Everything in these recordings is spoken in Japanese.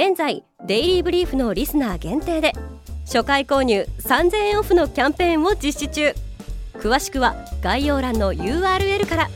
現在デイリーブリーフのリスナー限定で初回購入3000円オフのキャンペーンを実施中。詳しくは概要欄の URL から。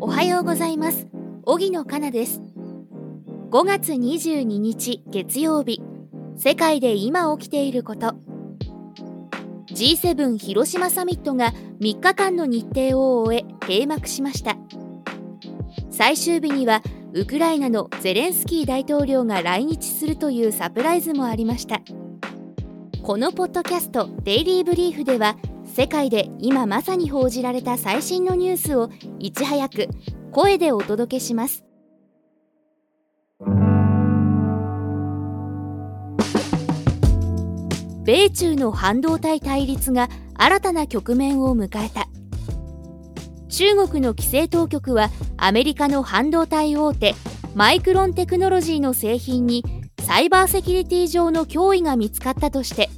おはようございます。荻野かなです。5月22日月曜日世界で今起きていること。G7 広島サミットが3日間の日程を終え閉幕しました。最終日にはウクライナのゼレンスキー大統領が来日するというサプライズもありました。このポッドキャスト「デイリー・ブリーフ」では世界で今まさに報じられた最新のニュースをいち早く声でお届けします。米中の半導体対立が新たな局面を迎えた。中国の規制当局はアメリカの半導体大手マイクロンテクノロジーの製品にサイバーセキュリティ上の脅威が見つかったとして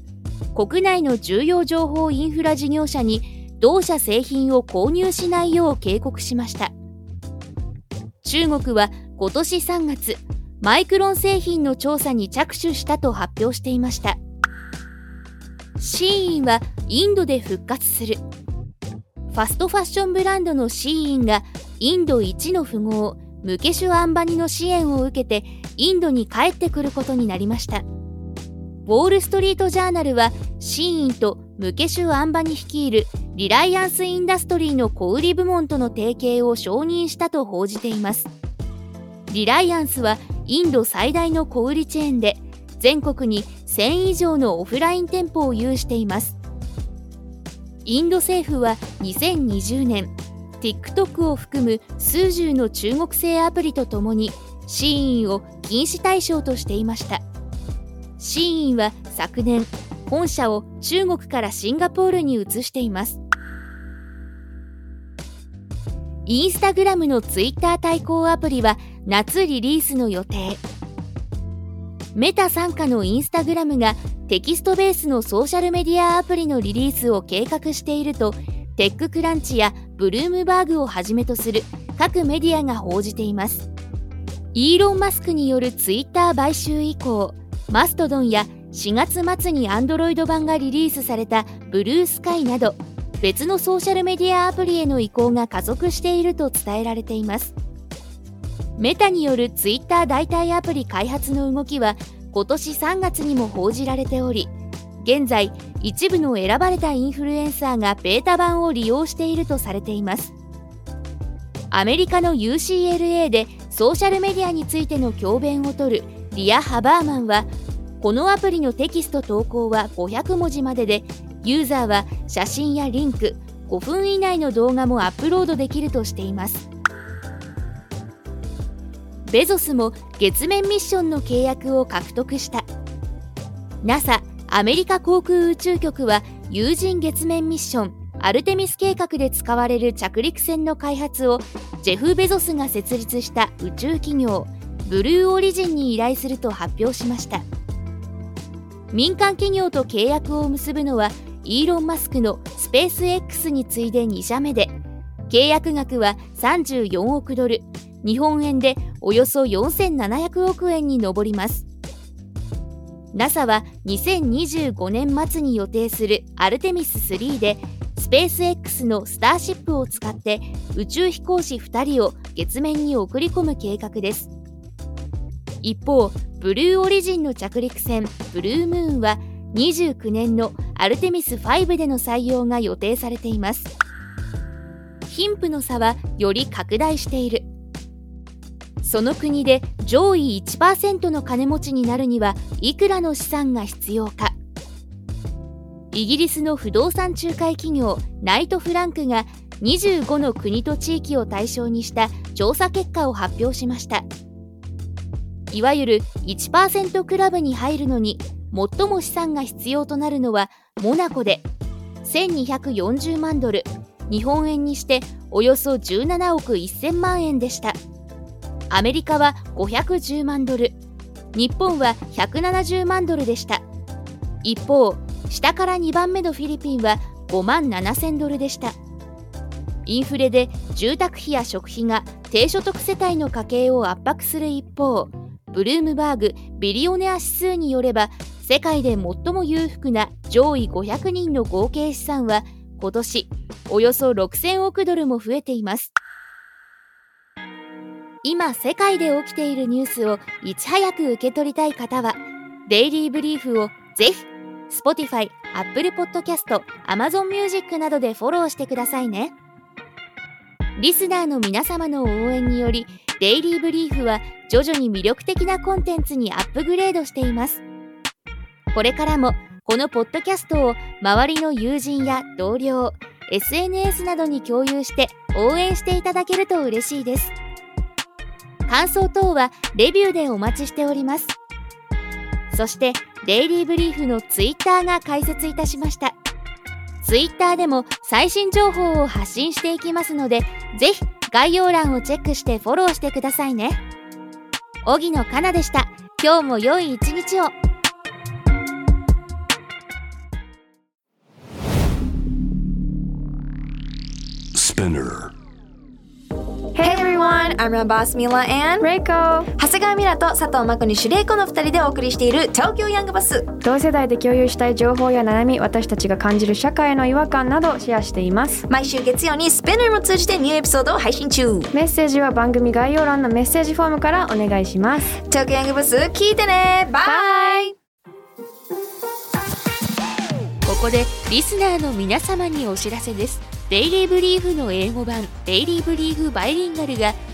国内の重要情報インフラ事業者に同社製品を購入しないよう警告しました。中国は今年3月マイクロン製品の調査に着手したと発表していました。シーインはインドで復活する。ファストファッションブランドのシーインがインド一の富豪ムケシュ・アンバニの支援を受けてインドに帰ってくることになりました。ウォール・ストリート・ジャーナルはシーインとムケシュ・アンバニ率いるリライアンス・インダストリーの小売部門との提携を承認したと報じています。リライアンスはインド最大の小売チェーンで全国に1000以上のオフライン店舗を有しています。インド政府は2020年 TikTok を含む数十の中国製アプリとともにシーインを禁止対象としていました。シーインは昨年本社を中国からシンガポールに移しています。インスタグラムのツイッター対抗アプリは夏リリースの予定。メタ傘下のインスタグラムがテキストベースのソーシャルメディアアプリのリリースを計画しているとテッククランチやブルームバーグをはじめとする各メディアが報じています。イーロン・マスクによるツイッター買収以降マストドンや4月末に Android 版がリリースされたブルースカイなど別のソーシャルメディアアプリへの移行が加速していると伝えられています。メタによるツイッター代替アプリ開発の動きは今年3月にも報じられており現在一部の選ばれたインフルエンサーがベータ版を利用しているとされています。アメリカの UCLA でソーシャルメディアについての教鞭をとるリア・ハバーマンはこのアプリのテキスト投稿は500文字まででユーザーは写真やリンク5分以内の動画もアップロードできるとしています。ベゾスも月面ミッションの契約を獲得した。NASA アメリカ航空宇宙局は有人月面ミッションアルテミス計画で使われる着陸船の開発をジェフ・ベゾスが設立した宇宙企業ブルーオリジンに依頼すると発表しました。民間企業と契約を結ぶのはイーロン・マスクのスペース X に次いで2社目で契約額は34億ドル。日本円でおよそ4700億円に上ります。NASA は2025年末に予定するアルテミス3でスペース X のスターシップを使って宇宙飛行士2人を月面に送り込む計画です。一方ブルーオリジンの着陸船ブルームーンは29年のアルテミス5での採用が予定されています。貧富の差はより拡大している。その国で上位1%の金持ちになるにはいくらの資産が必要か。イギリスの不動産仲介企業ナイト・フランクが25の国と地域を対象にした調査結果を発表しました。いわゆる1%クラブに入るのに最も資産が必要となるのはモナコで1240万ドル。日本円にしておよそ17億1000万円でした。アメリカは510万ドル。日本は170万ドルでした。一方下から2番目のフィリピンは5万7000ドルでした。インフレで住宅費や食費が低所得世帯の家計を圧迫する一方ブルームバーグビリオネア指数によれば世界で最も裕福な上位500人の合計資産は今年およそ6000億ドルも増えています。今世界で起きているニュースをいち早く受け取りたい方はデイリーブリーフをぜひ Spotify、Apple Podcast、Amazon Music などでフォローしてくださいね。リスナーの皆様の応援によりデイリーブリーフは徐々に魅力的なコンテンツにアップグレードしています。これからもこのポッドキャストを周りの友人や同僚 SNS などに共有して応援していただけると嬉しいです。感想等はレビューでお待ちしております。そしてデイリーブリーフのツイッターが開設いたしました。ツイッターでも最新情報を発信していきますのでぜひ概要欄をチェックしてフォローしてくださいね。荻野かなでした。今日も良い一日を。Spinner. Everyone, I'm your boss Mila and Reiko. 長谷川ミラと佐藤真子にシュレイコの2人でお送りしている東京ヤングバス。同世代で共有したい情報や悩み私たちが感じる社会の違和感などをシェアしています。毎週月曜にスペナーも通じてニューエピソードを配信中。メッセージは番組概要欄のメッセージフォームからお願いします。東京ヤングバス聞いてね。バイここでリスナーの皆様にお知らせです。デイリーブリーフの英語版デイリーブリーフバイリンガルが